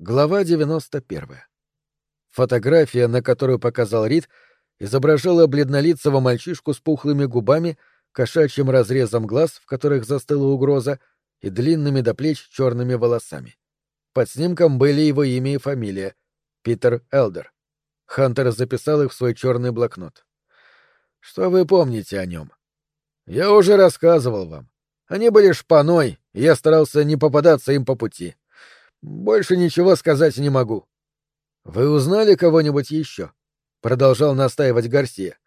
Глава 91. Фотография, на которую показал Рид, изображала бледнолицего мальчишку с пухлыми губами, кошачьим разрезом глаз, в которых застыла угроза, и длинными до плеч черными волосами. Под снимком были его имя и фамилия — Питер Элдер. Хантер записал их в свой черный блокнот. «Что вы помните о нем?» «Я уже рассказывал вам. Они были шпаной, и я старался не попадаться им по пути. Больше ничего сказать не могу. Вы узнали кого-нибудь еще? Продолжал настаивать Гарсия.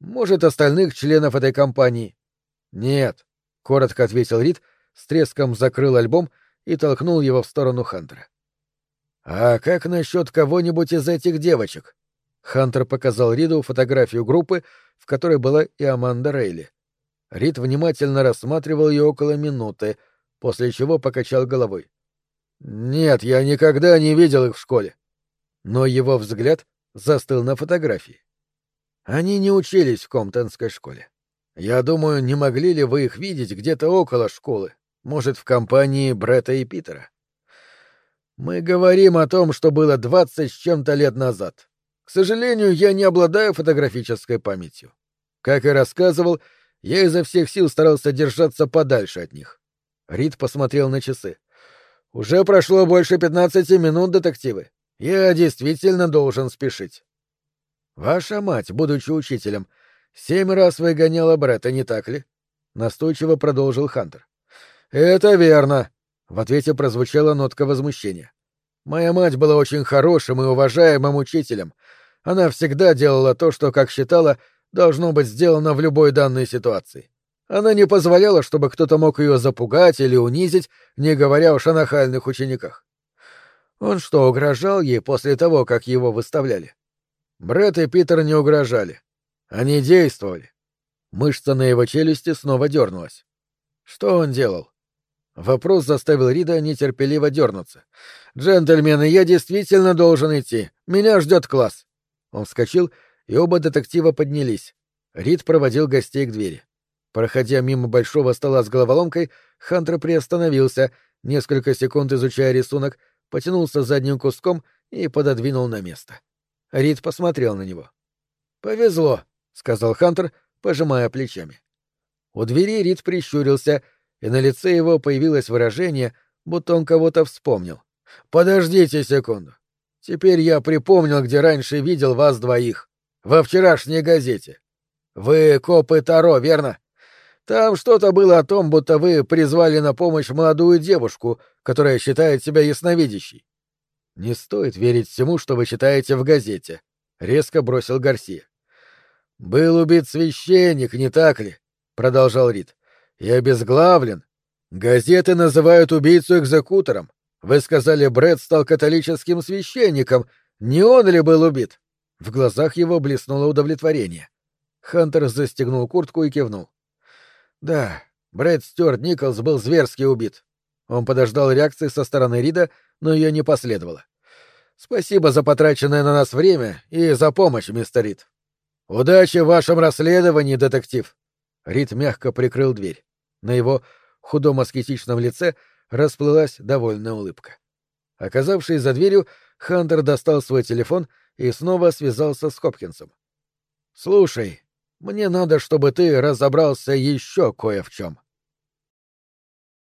Может, остальных членов этой компании? Нет, коротко ответил Рид, с треском закрыл альбом и толкнул его в сторону Хантера. А как насчет кого-нибудь из этих девочек? Хантер показал Риду фотографию группы, в которой была и Аманда Рейли. Рид внимательно рассматривал ее около минуты, после чего покачал головой. Нет, я никогда не видел их в школе. Но его взгляд застыл на фотографии. Они не учились в Комптонской школе. Я думаю, не могли ли вы их видеть где-то около школы? Может, в компании Бретта и Питера? Мы говорим о том, что было двадцать с чем-то лет назад. К сожалению, я не обладаю фотографической памятью. Как и рассказывал, я изо всех сил старался держаться подальше от них. Рид посмотрел на часы. Уже прошло больше пятнадцати минут, детективы. Я действительно должен спешить. Ваша мать, будучи учителем, семь раз выгоняла Бретта, не так ли? Настойчиво продолжил Хантер. Это верно. В ответе прозвучала нотка возмущения. Моя мать была очень хорошим и уважаемым учителем. Она всегда делала то, что, как считала, должно быть сделано в любой данной ситуации. Она не позволяла, чтобы кто-то мог ее запугать или унизить, не говоря уж о нахальных учениках. Он что, угрожал ей после того, как его выставляли? Брэд и Питер не угрожали. Они действовали. Мышца на его челюсти снова дернулась. Что он делал? Вопрос заставил Рида нетерпеливо дернуться. «Джентльмены, я действительно должен идти. Меня ждет класс». Он вскочил, и оба детектива поднялись. Рид проводил гостей к двери. Проходя мимо большого стола с головоломкой, Хантер приостановился, несколько секунд изучая рисунок, потянулся задним куском и пододвинул на место. Рид посмотрел на него. «Повезло», — сказал Хантер, пожимая плечами. У двери Рид прищурился, и на лице его появилось выражение, будто он кого-то вспомнил. «Подождите секунду. Теперь я припомнил, где раньше видел вас двоих. Во вчерашней газете. Вы копы Таро, верно?» Там что-то было о том, будто вы призвали на помощь молодую девушку, которая считает себя ясновидящей. Не стоит верить всему, что вы читаете в газете, резко бросил Гарсия. Был убит священник, не так ли? продолжал Рид. И обезглавлен. Газеты называют убийцу экзекутором. Вы сказали, Брэд стал католическим священником. Не он ли был убит? В глазах его блеснуло удовлетворение. Хантер застегнул куртку и кивнул. Да, Брэд Стюарт Николс был зверски убит. Он подождал реакции со стороны Рида, но ее не последовало. Спасибо за потраченное на нас время и за помощь, мистер Рид. Удачи в вашем расследовании, детектив. Рид мягко прикрыл дверь. На его худом аскетичном лице расплылась довольная улыбка. Оказавшись за дверью, Хантер достал свой телефон и снова связался с Хопкинсом. «Слушай, мне надо, чтобы ты разобрался еще кое в чем.